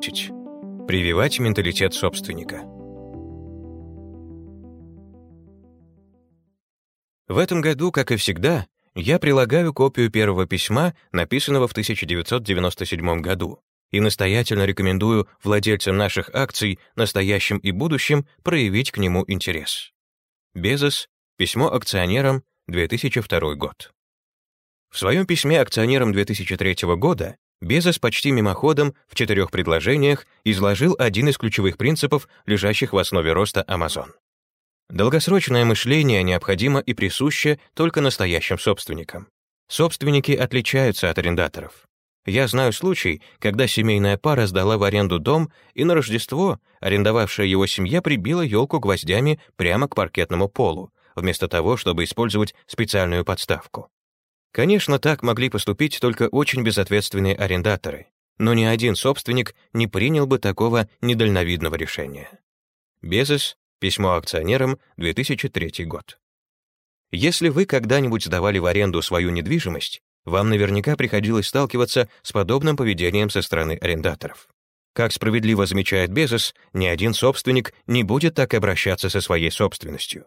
Прививать менталитет собственника. В этом году, как и всегда, я прилагаю копию первого письма, написанного в 1997 году, и настоятельно рекомендую владельцам наших акций, настоящим и будущим, проявить к нему интерес. Безос, письмо акционерам, 2002 год. В своем письме акционерам 2003 года Безос почти мимоходом в четырех предложениях изложил один из ключевых принципов, лежащих в основе роста Amazon. Долгосрочное мышление необходимо и присуще только настоящим собственникам. Собственники отличаются от арендаторов. Я знаю случай, когда семейная пара сдала в аренду дом, и на Рождество арендовавшая его семья прибила елку гвоздями прямо к паркетному полу, вместо того, чтобы использовать специальную подставку. Конечно, так могли поступить только очень безответственные арендаторы, но ни один собственник не принял бы такого недальновидного решения. Безос, письмо акционерам, 2003 год. Если вы когда-нибудь сдавали в аренду свою недвижимость, вам наверняка приходилось сталкиваться с подобным поведением со стороны арендаторов. Как справедливо замечает Безос, ни один собственник не будет так обращаться со своей собственностью.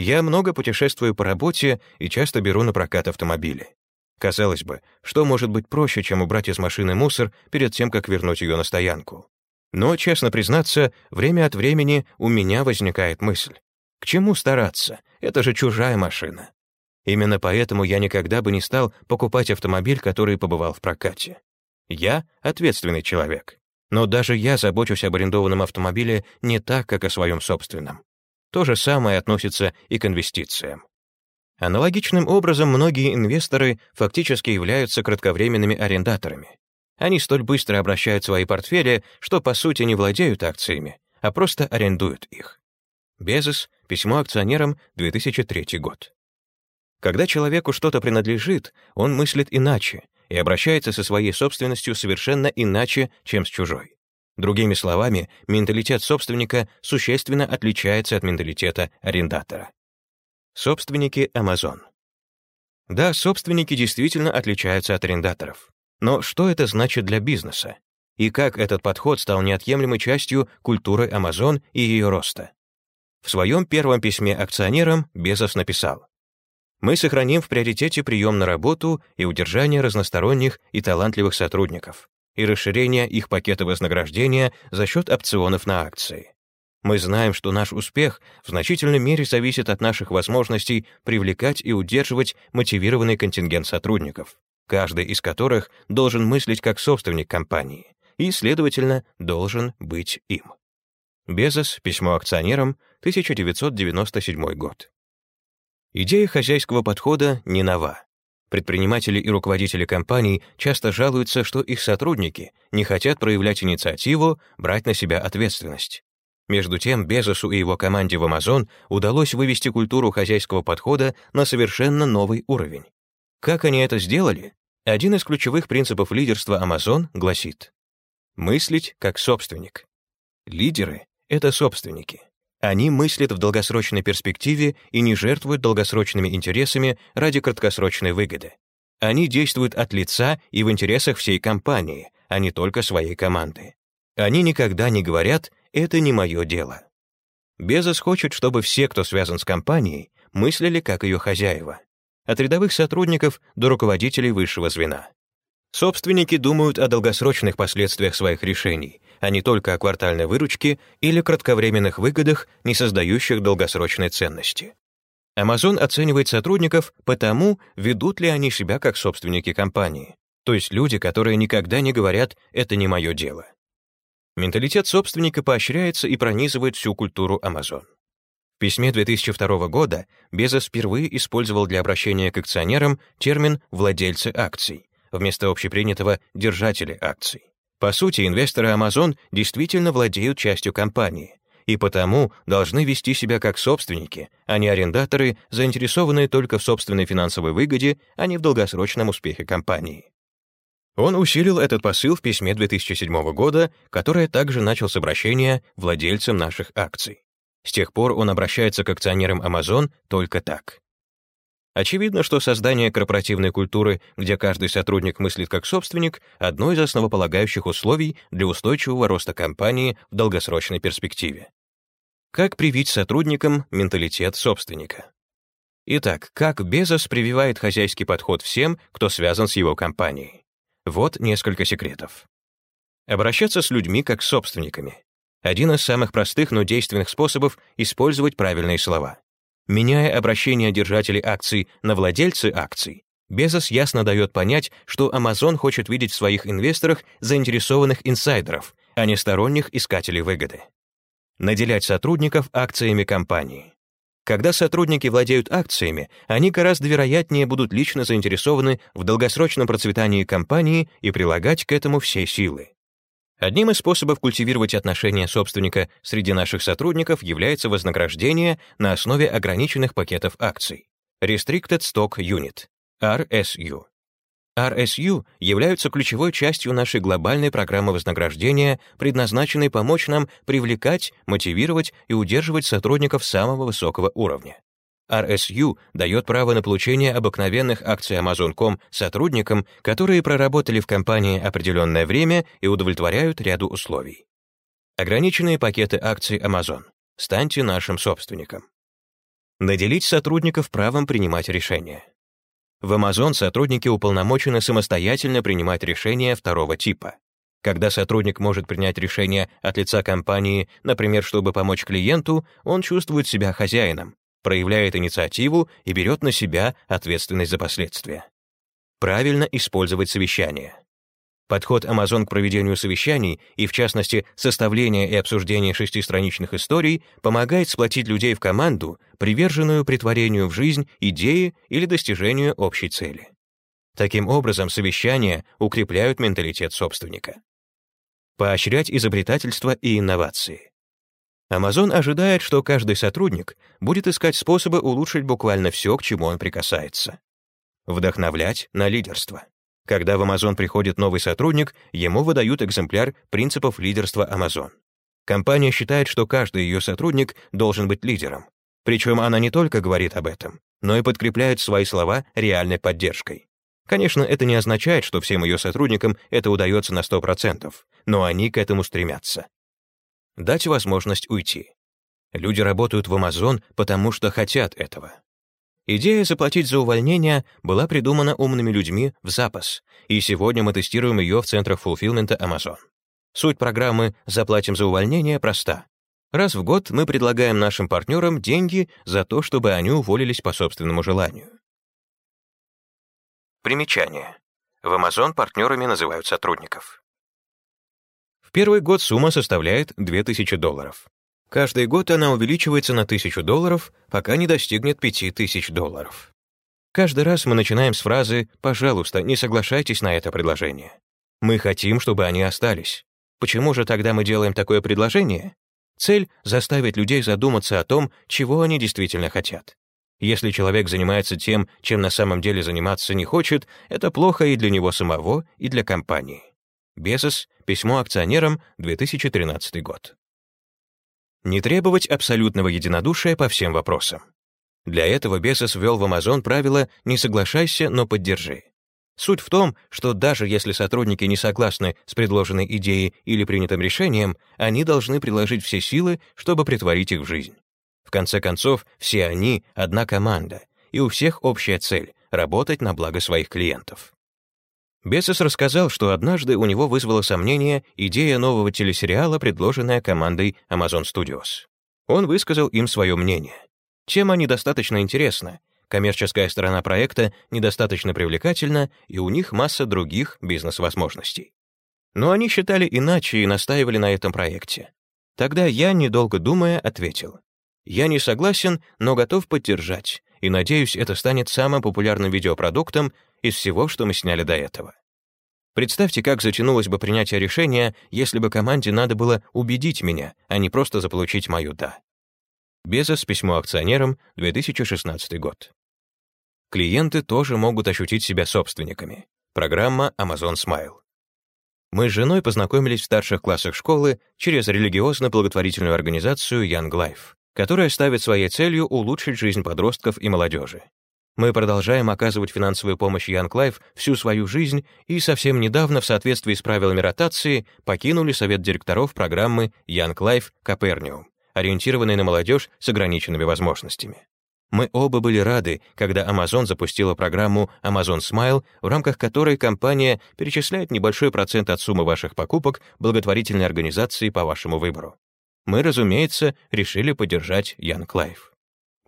Я много путешествую по работе и часто беру на прокат автомобили. Казалось бы, что может быть проще, чем убрать из машины мусор перед тем, как вернуть ее на стоянку? Но, честно признаться, время от времени у меня возникает мысль. К чему стараться? Это же чужая машина. Именно поэтому я никогда бы не стал покупать автомобиль, который побывал в прокате. Я — ответственный человек. Но даже я забочусь об арендованном автомобиле не так, как о своем собственном. То же самое относится и к инвестициям. Аналогичным образом многие инвесторы фактически являются кратковременными арендаторами. Они столь быстро обращают свои портфели, что по сути не владеют акциями, а просто арендуют их. Безос, письмо акционерам, 2003 год. Когда человеку что-то принадлежит, он мыслит иначе и обращается со своей собственностью совершенно иначе, чем с чужой. Другими словами, менталитет собственника существенно отличается от менталитета арендатора. Собственники Amazon. Да, собственники действительно отличаются от арендаторов. Но что это значит для бизнеса? И как этот подход стал неотъемлемой частью культуры Amazon и ее роста? В своем первом письме акционерам Безос написал мы сохраним в приоритете прием на работу и удержание разносторонних и талантливых сотрудников и расширение их пакета вознаграждения за счет опционов на акции. Мы знаем, что наш успех в значительной мере зависит от наших возможностей привлекать и удерживать мотивированный контингент сотрудников, каждый из которых должен мыслить как собственник компании и, следовательно, должен быть им. Безос, письмо акционерам, 1997 год. Идея хозяйского подхода не нова. Предприниматели и руководители компаний часто жалуются, что их сотрудники не хотят проявлять инициативу, брать на себя ответственность. Между тем, Безосу и его команде в Amazon удалось вывести культуру хозяйского подхода на совершенно новый уровень. Как они это сделали? Один из ключевых принципов лидерства Amazon гласит «мыслить как собственник». Лидеры — это собственники. Они мыслят в долгосрочной перспективе и не жертвуют долгосрочными интересами ради краткосрочной выгоды. Они действуют от лица и в интересах всей компании, а не только своей команды. Они никогда не говорят «это не мое дело». Безос хочет, чтобы все, кто связан с компанией, мыслили как ее хозяева. От рядовых сотрудников до руководителей высшего звена. Собственники думают о долгосрочных последствиях своих решений, а не только о квартальной выручке или кратковременных выгодах, не создающих долгосрочной ценности. Amazon оценивает сотрудников по тому, ведут ли они себя как собственники компании, то есть люди, которые никогда не говорят «это не мое дело». Менталитет собственника поощряется и пронизывает всю культуру Amazon. В письме 2002 года Безос впервые использовал для обращения к акционерам термин «владельцы акций» вместо общепринятого «держатели акций». По сути, инвесторы Amazon действительно владеют частью компании и потому должны вести себя как собственники, а не арендаторы, заинтересованные только в собственной финансовой выгоде, а не в долгосрочном успехе компании. Он усилил этот посыл в письме 2007 года, которое также начал с обращения владельцам наших акций. С тех пор он обращается к акционерам Amazon только так. Очевидно, что создание корпоративной культуры, где каждый сотрудник мыслит как собственник, одно из основополагающих условий для устойчивого роста компании в долгосрочной перспективе. Как привить сотрудникам менталитет собственника? Итак, как Безос прививает хозяйский подход всем, кто связан с его компанией? Вот несколько секретов. Обращаться с людьми как с собственниками. Один из самых простых, но действенных способов использовать правильные слова. Меняя обращение держателей акций на владельцы акций, Безос ясно дает понять, что Amazon хочет видеть в своих инвесторах заинтересованных инсайдеров, а не сторонних искателей выгоды. Наделять сотрудников акциями компании. Когда сотрудники владеют акциями, они гораздо вероятнее будут лично заинтересованы в долгосрочном процветании компании и прилагать к этому все силы. Одним из способов культивировать отношения собственника среди наших сотрудников является вознаграждение на основе ограниченных пакетов акций Restricted Stock Unit, RSU. RSU являются ключевой частью нашей глобальной программы вознаграждения, предназначенной помочь нам привлекать, мотивировать и удерживать сотрудников самого высокого уровня. RSU дает право на получение обыкновенных акций Amazon.com сотрудникам, которые проработали в компании определенное время и удовлетворяют ряду условий. Ограниченные пакеты акций Amazon. Станьте нашим собственником. Наделить сотрудников правом принимать решения. В Amazon сотрудники уполномочены самостоятельно принимать решения второго типа. Когда сотрудник может принять решение от лица компании, например, чтобы помочь клиенту, он чувствует себя хозяином, проявляет инициативу и берет на себя ответственность за последствия. Правильно использовать совещание. Подход Amazon к проведению совещаний и, в частности, составление и обсуждение шестистраничных историй помогает сплотить людей в команду, приверженную притворению в жизнь идеи или достижению общей цели. Таким образом, совещания укрепляют менталитет собственника. Поощрять изобретательство и инновации. Amazon ожидает, что каждый сотрудник будет искать способы улучшить буквально все, к чему он прикасается. Вдохновлять на лидерство. Когда в Amazon приходит новый сотрудник, ему выдают экземпляр принципов лидерства Amazon. Компания считает, что каждый ее сотрудник должен быть лидером. Причем она не только говорит об этом, но и подкрепляет свои слова реальной поддержкой. Конечно, это не означает, что всем ее сотрудникам это удается на 100%, но они к этому стремятся дать возможность уйти. Люди работают в Amazon, потому что хотят этого. Идея заплатить за увольнение была придумана умными людьми в запас, и сегодня мы тестируем ее в центрах фулфилмента Amazon. Суть программы «Заплатим за увольнение» проста. Раз в год мы предлагаем нашим партнерам деньги за то, чтобы они уволились по собственному желанию. Примечание. В Amazon партнерами называют сотрудников. В первый год сумма составляет 2000 долларов. Каждый год она увеличивается на 1000 долларов, пока не достигнет 5000 долларов. Каждый раз мы начинаем с фразы «пожалуйста, не соглашайтесь на это предложение». Мы хотим, чтобы они остались. Почему же тогда мы делаем такое предложение? Цель — заставить людей задуматься о том, чего они действительно хотят. Если человек занимается тем, чем на самом деле заниматься не хочет, это плохо и для него самого, и для компании. Безос, письмо акционерам, 2013 год. Не требовать абсолютного единодушия по всем вопросам. Для этого Безос ввел в Amazon правило «не соглашайся, но поддержи». Суть в том, что даже если сотрудники не согласны с предложенной идеей или принятым решением, они должны приложить все силы, чтобы притворить их в жизнь. В конце концов, все они — одна команда, и у всех общая цель — работать на благо своих клиентов. Бесос рассказал, что однажды у него вызвала сомнение идея нового телесериала, предложенная командой Amazon Studios. Он высказал им свое мнение. Тема недостаточно интересна, коммерческая сторона проекта недостаточно привлекательна, и у них масса других бизнес-возможностей. Но они считали иначе и настаивали на этом проекте. Тогда я, недолго думая, ответил. Я не согласен, но готов поддержать, и надеюсь, это станет самым популярным видеопродуктом из всего, что мы сняли до этого. Представьте, как затянулось бы принятие решения, если бы команде надо было убедить меня, а не просто заполучить мою «да». Безос, письмо акционерам, 2016 год. Клиенты тоже могут ощутить себя собственниками. Программа Amazon Smile. Мы с женой познакомились в старших классах школы через религиозно-благотворительную организацию Young Life, которая ставит своей целью улучшить жизнь подростков и молодежи. Мы продолжаем оказывать финансовую помощь Young Life всю свою жизнь и совсем недавно в соответствии с правилами ротации покинули совет директоров программы Young Life Capernaum, ориентированной на молодежь с ограниченными возможностями. Мы оба были рады, когда Amazon запустила программу Amazon Smile, в рамках которой компания перечисляет небольшой процент от суммы ваших покупок благотворительной организации по вашему выбору. Мы, разумеется, решили поддержать Young Life.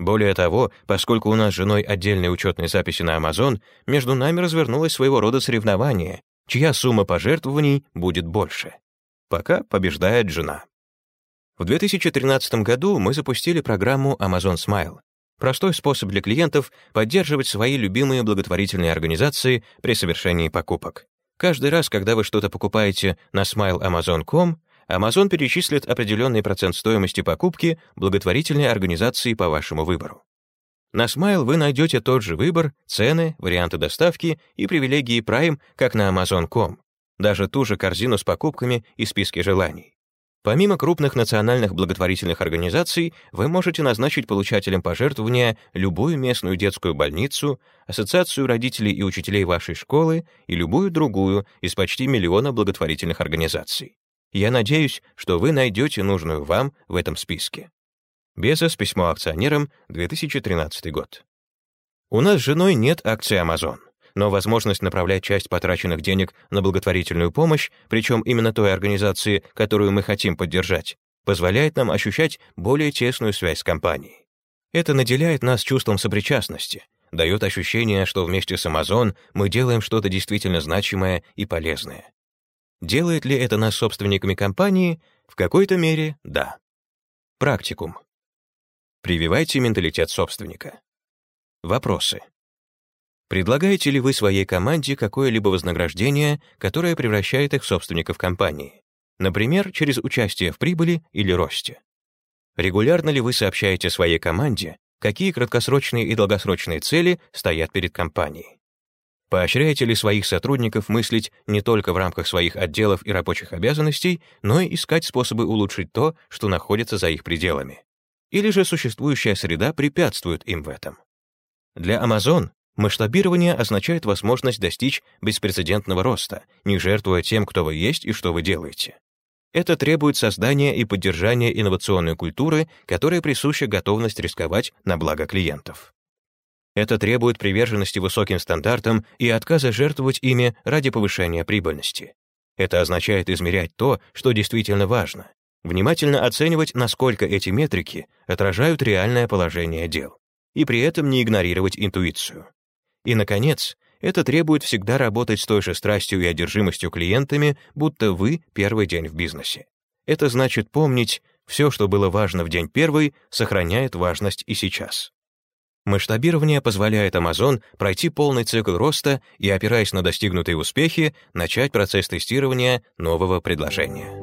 Более того, поскольку у нас с женой отдельные учетные записи на Amazon, между нами развернулось своего рода соревнование, чья сумма пожертвований будет больше. Пока побеждает жена. В 2013 году мы запустили программу Amazon Smile. Простой способ для клиентов поддерживать свои любимые благотворительные организации при совершении покупок. Каждый раз, когда вы что-то покупаете на smileamazon.com, Amazon перечислит определенный процент стоимости покупки благотворительной организации по вашему выбору. На Smile вы найдете тот же выбор, цены, варианты доставки и привилегии Prime, как на Amazon.com, даже ту же корзину с покупками и списки желаний. Помимо крупных национальных благотворительных организаций, вы можете назначить получателем пожертвования любую местную детскую больницу, ассоциацию родителей и учителей вашей школы и любую другую из почти миллиона благотворительных организаций. Я надеюсь, что вы найдете нужную вам в этом списке. Безос, письмо акционерам, 2013 год. У нас с женой нет акций Amazon, но возможность направлять часть потраченных денег на благотворительную помощь, причем именно той организации, которую мы хотим поддержать, позволяет нам ощущать более тесную связь с компанией. Это наделяет нас чувством сопричастности, дает ощущение, что вместе с Amazon мы делаем что-то действительно значимое и полезное. Делает ли это нас собственниками компании? В какой-то мере — да. Практикум. Прививайте менталитет собственника. Вопросы. Предлагаете ли вы своей команде какое-либо вознаграждение, которое превращает их в собственников компании? Например, через участие в прибыли или росте. Регулярно ли вы сообщаете своей команде, какие краткосрочные и долгосрочные цели стоят перед компанией? Поощряете ли своих сотрудников мыслить не только в рамках своих отделов и рабочих обязанностей, но и искать способы улучшить то, что находится за их пределами? Или же существующая среда препятствует им в этом? Для Amazon масштабирование означает возможность достичь беспрецедентного роста, не жертвуя тем, кто вы есть и что вы делаете. Это требует создания и поддержания инновационной культуры, которая присуща готовность рисковать на благо клиентов. Это требует приверженности высоким стандартам и отказа жертвовать ими ради повышения прибыльности. Это означает измерять то, что действительно важно, внимательно оценивать, насколько эти метрики отражают реальное положение дел, и при этом не игнорировать интуицию. И, наконец, это требует всегда работать с той же страстью и одержимостью клиентами, будто вы первый день в бизнесе. Это значит помнить, все, что было важно в день первый, сохраняет важность и сейчас. Масштабирование позволяет Amazon пройти полный цикл роста и, опираясь на достигнутые успехи, начать процесс тестирования нового предложения.